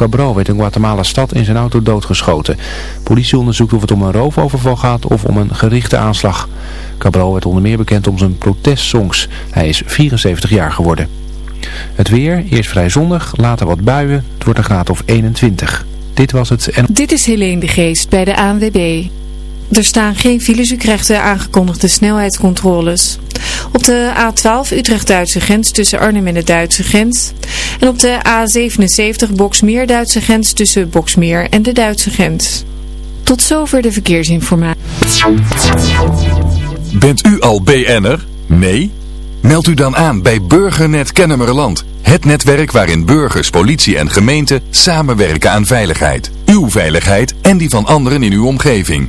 Cabral werd in Guatemala-stad in zijn auto doodgeschoten. Politie onderzoekt of het om een roofoverval gaat of om een gerichte aanslag. Cabral werd onder meer bekend om zijn protestsongs. Hij is 74 jaar geworden. Het weer, eerst vrij zonnig, later wat buien. Het wordt een graad of 21. Dit was het. Dit is Helene de Geest bij de ANWB. Er staan geen files, u krijgt de aangekondigde snelheidscontroles. Op de A12 Utrecht-Duitse grens tussen Arnhem en de Duitse grens. En op de A77 Boksmeer-Duitse grens tussen Boksmeer en de Duitse grens. Tot zover de verkeersinformatie. Bent u al BN'er? Nee? Meld u dan aan bij Burgernet Kennemerland. Het netwerk waarin burgers, politie en gemeente samenwerken aan veiligheid. Uw veiligheid en die van anderen in uw omgeving.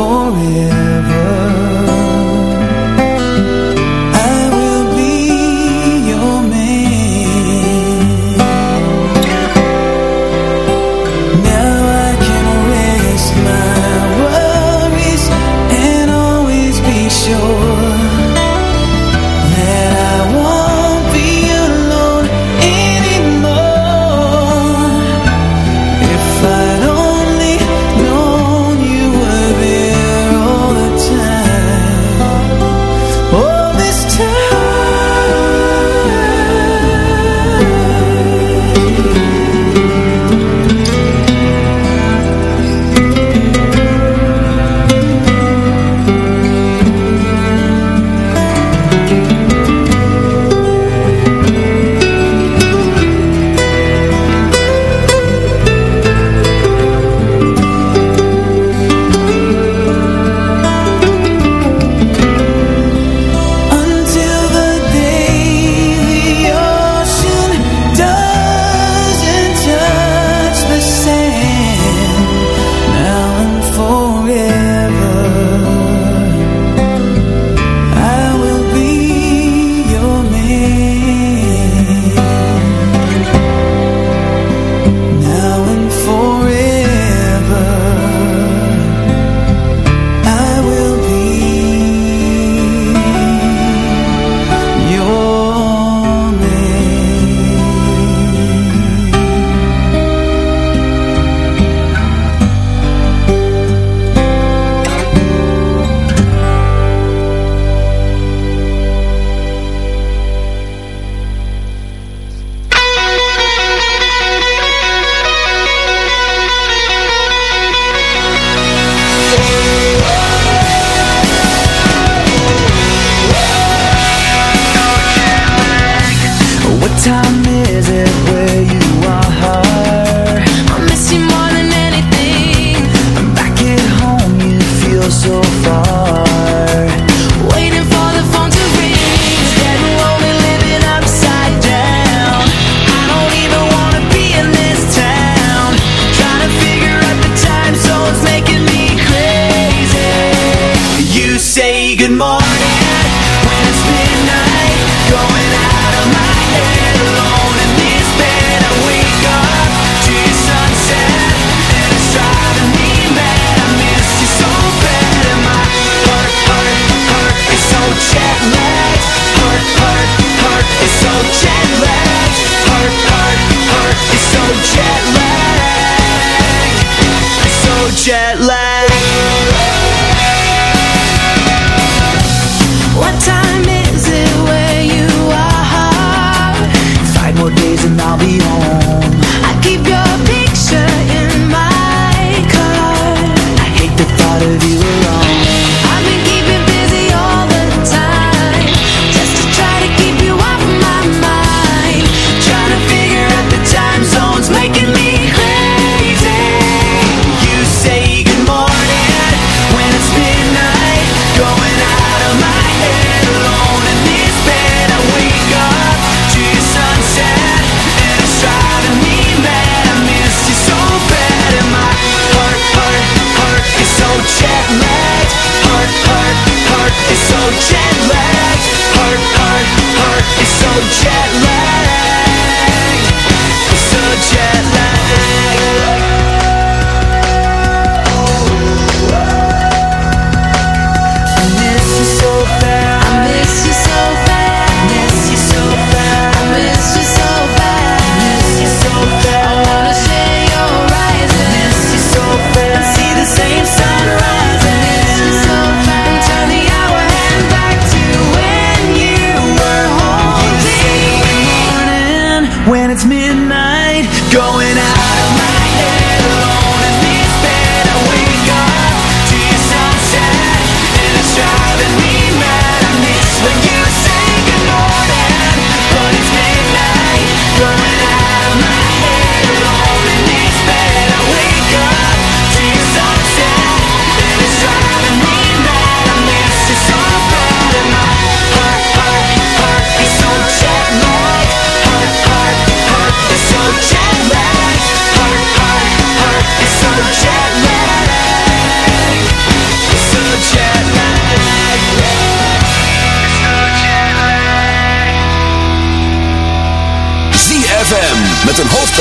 Now and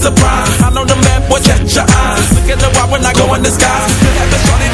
Surprise! I know the man boy catch your eyes. Look at the rock when I go in the sky. Look at the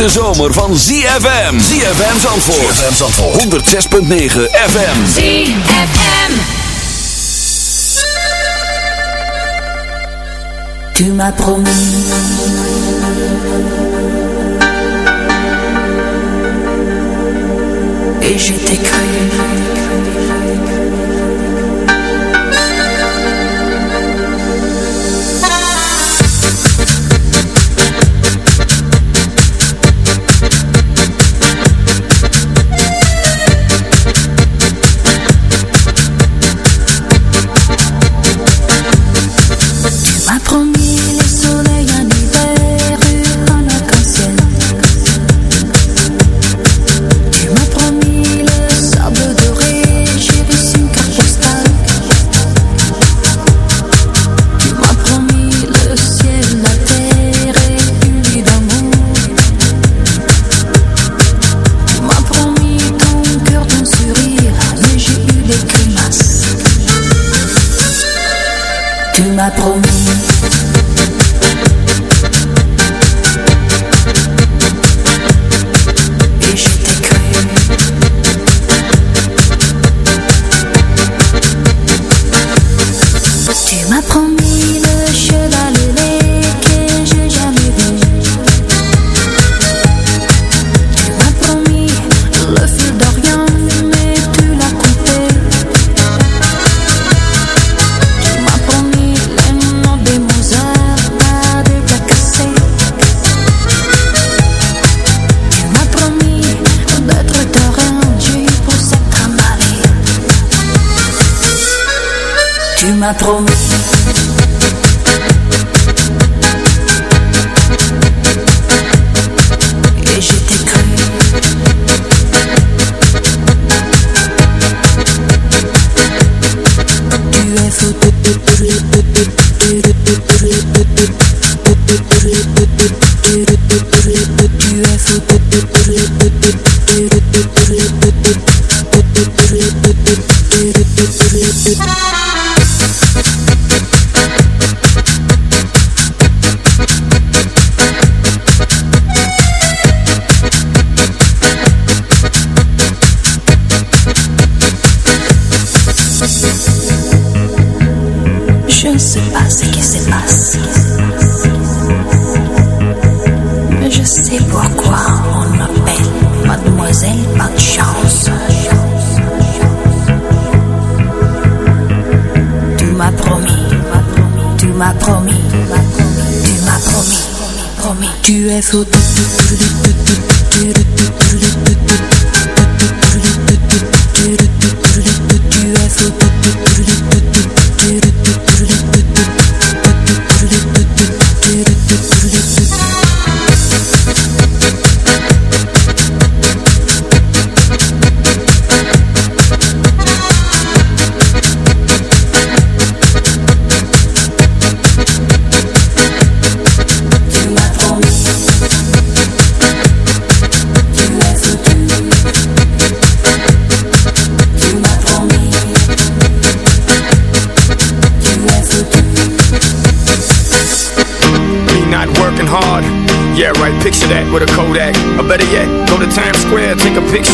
hete zomer van ZFM. ZFM Zandvoort. ZFM Zandvoort. 106.9 FM. ZFM. Tu m'as promis. Et je t'ai cru. Promis.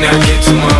Cause we might not get tomorrow. I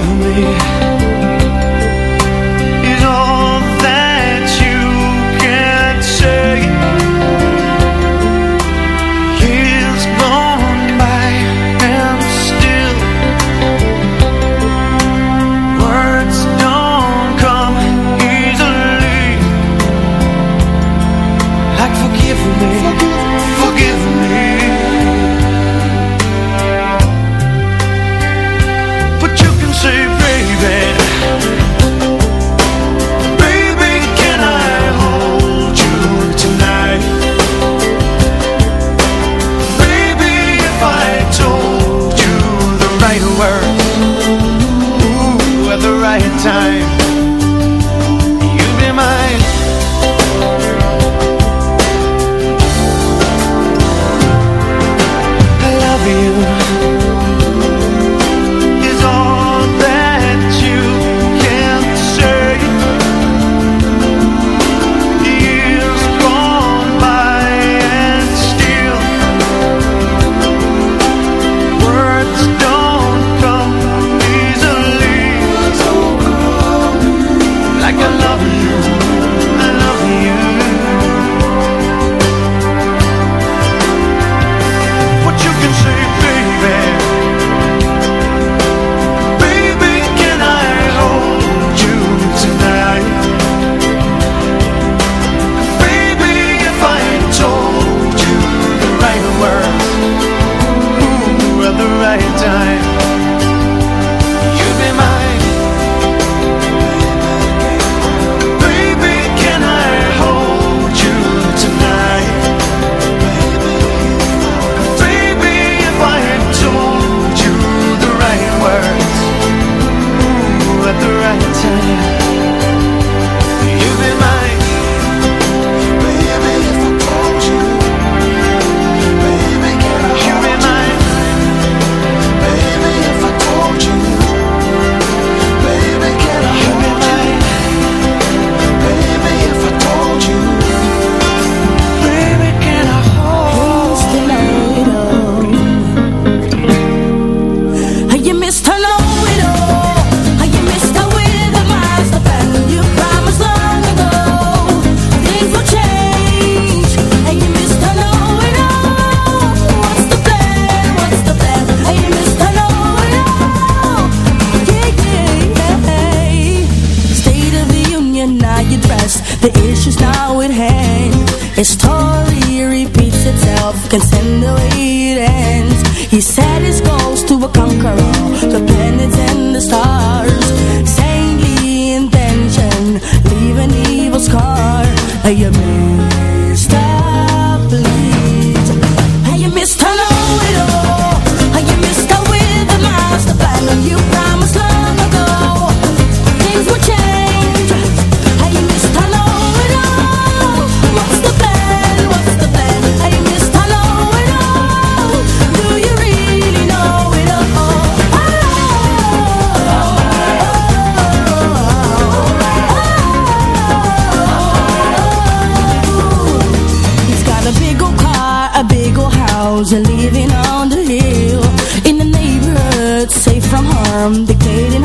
forgive me.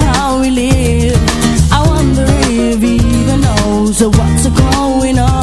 how we live. I wonder if he even knows what's going on.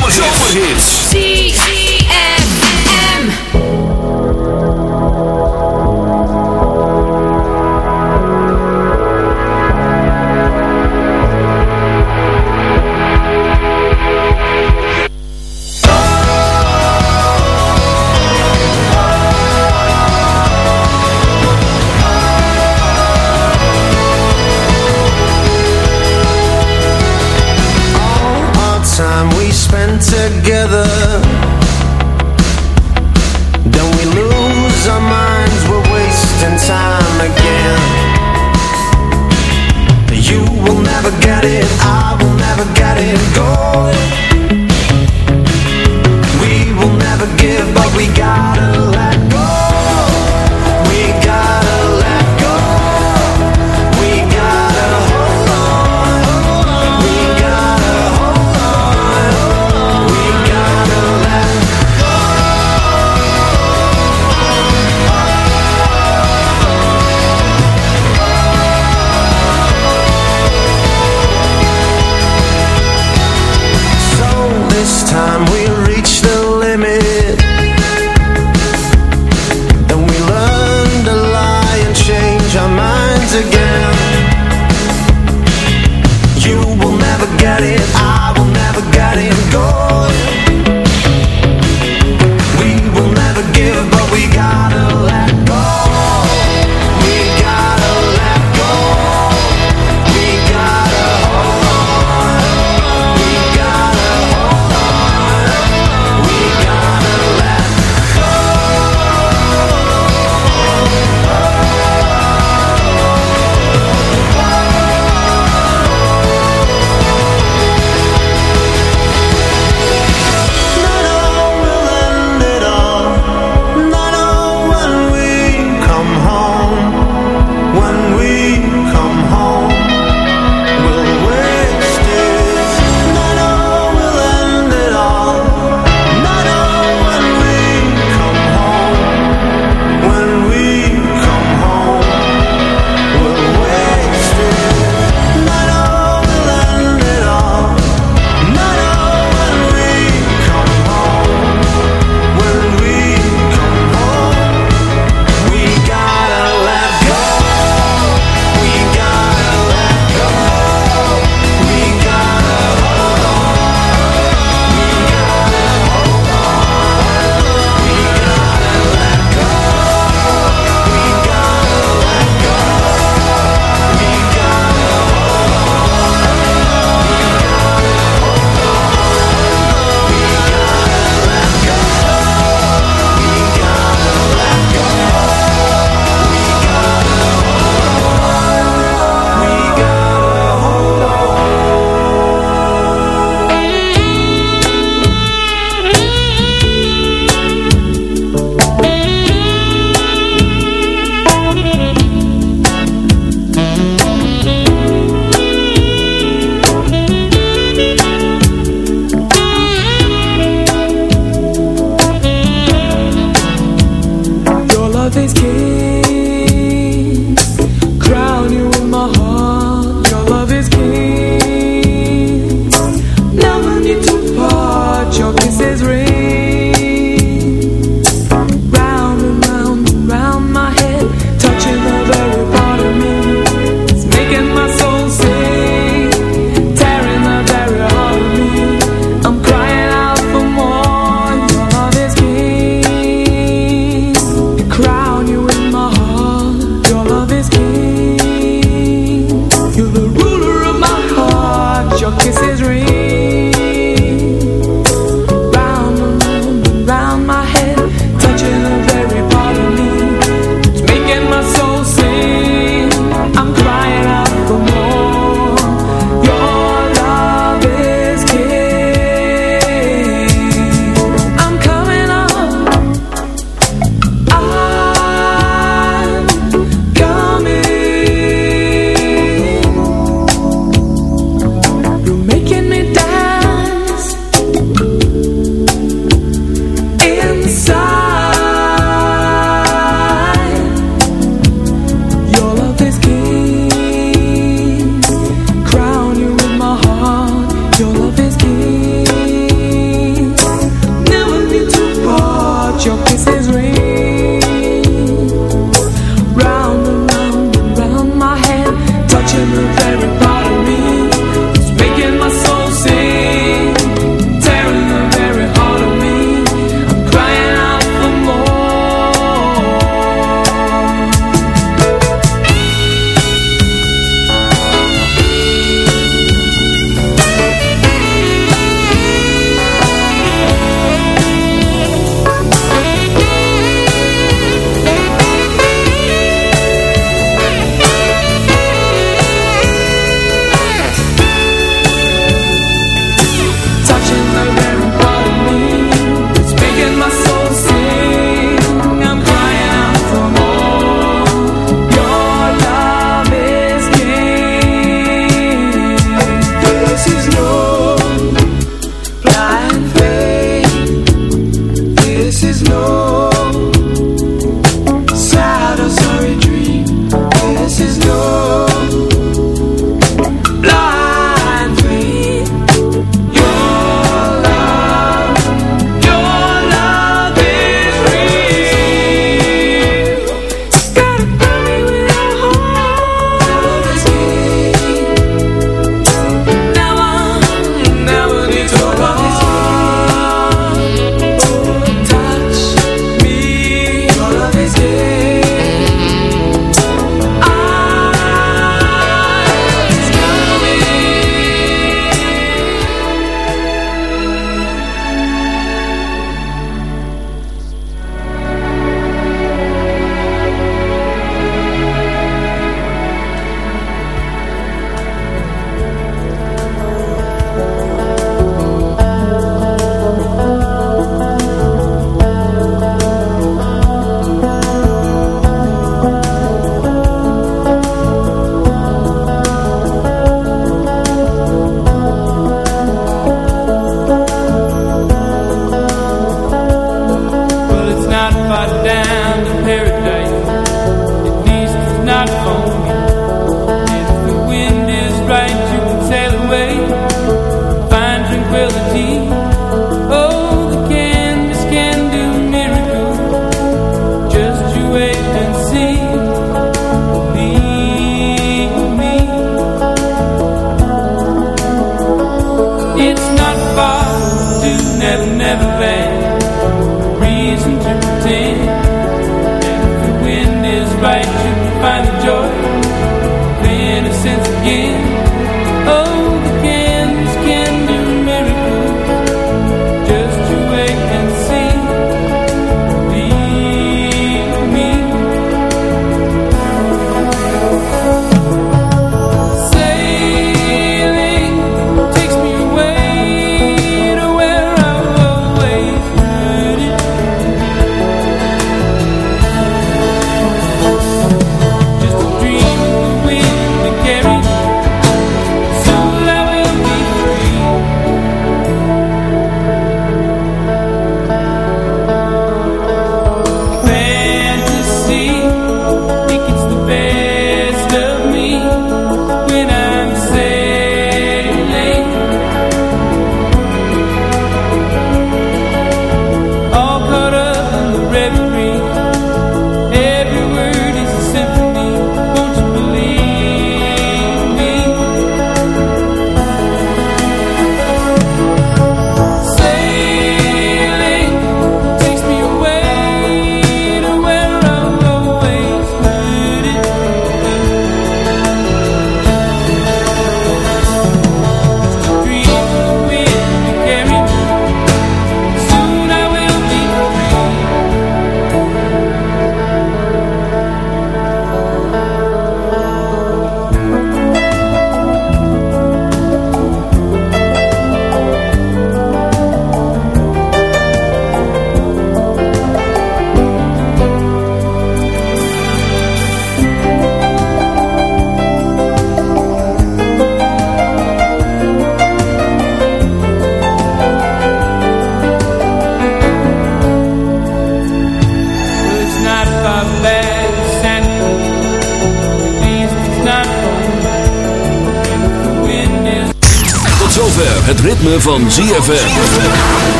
Van ZFM.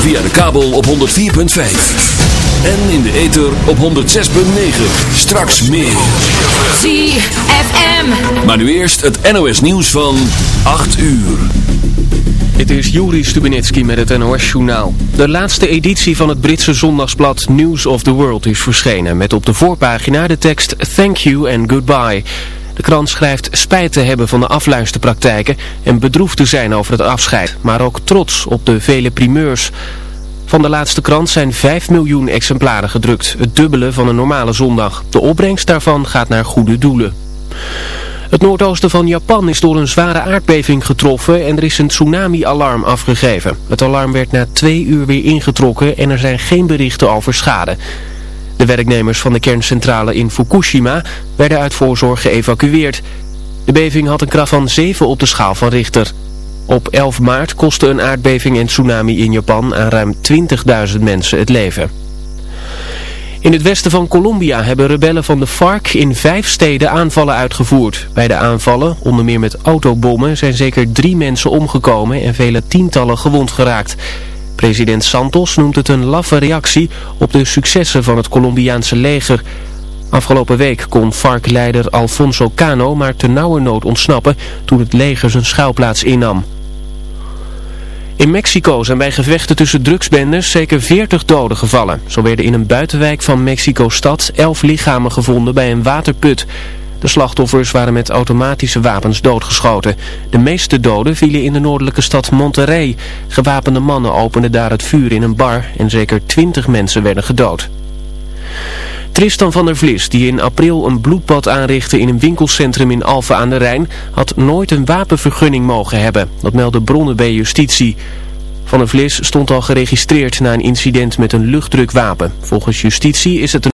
Via de kabel op 104.5. En in de ether op 106.9. Straks meer. ZFM. Maar nu eerst het NOS nieuws van 8 uur. Dit is Juri Stubenitski met het NOS-journaal. De laatste editie van het Britse zondagsblad News of the World is verschenen... met op de voorpagina de tekst Thank you and goodbye. De krant schrijft spijt te hebben van de afluisterpraktijken... en bedroefd te zijn over het afscheid, maar ook trots op de vele primeurs... Van de laatste krant zijn 5 miljoen exemplaren gedrukt, het dubbele van een normale zondag. De opbrengst daarvan gaat naar goede doelen. Het noordoosten van Japan is door een zware aardbeving getroffen en er is een tsunami-alarm afgegeven. Het alarm werd na twee uur weer ingetrokken en er zijn geen berichten over schade. De werknemers van de kerncentrale in Fukushima werden uit voorzorg geëvacueerd. De beving had een kracht van 7 op de schaal van Richter. Op 11 maart kostte een aardbeving en tsunami in Japan aan ruim 20.000 mensen het leven. In het westen van Colombia hebben rebellen van de FARC in vijf steden aanvallen uitgevoerd. Bij de aanvallen, onder meer met autobommen, zijn zeker drie mensen omgekomen en vele tientallen gewond geraakt. President Santos noemt het een laffe reactie op de successen van het Colombiaanse leger. Afgelopen week kon FARC-leider Alfonso Cano maar te nauwe nood ontsnappen toen het leger zijn schuilplaats innam. In Mexico zijn bij gevechten tussen drugsbendes zeker 40 doden gevallen. Zo werden in een buitenwijk van Mexico-stad 11 lichamen gevonden bij een waterput. De slachtoffers waren met automatische wapens doodgeschoten. De meeste doden vielen in de noordelijke stad Monterrey. Gewapende mannen openden daar het vuur in een bar en zeker 20 mensen werden gedood. Tristan van der Vlis, die in april een bloedbad aanrichtte in een winkelcentrum in Alphen aan de Rijn, had nooit een wapenvergunning mogen hebben. Dat melden bronnen bij justitie. Van der Vlis stond al geregistreerd na een incident met een luchtdrukwapen. Volgens justitie is het een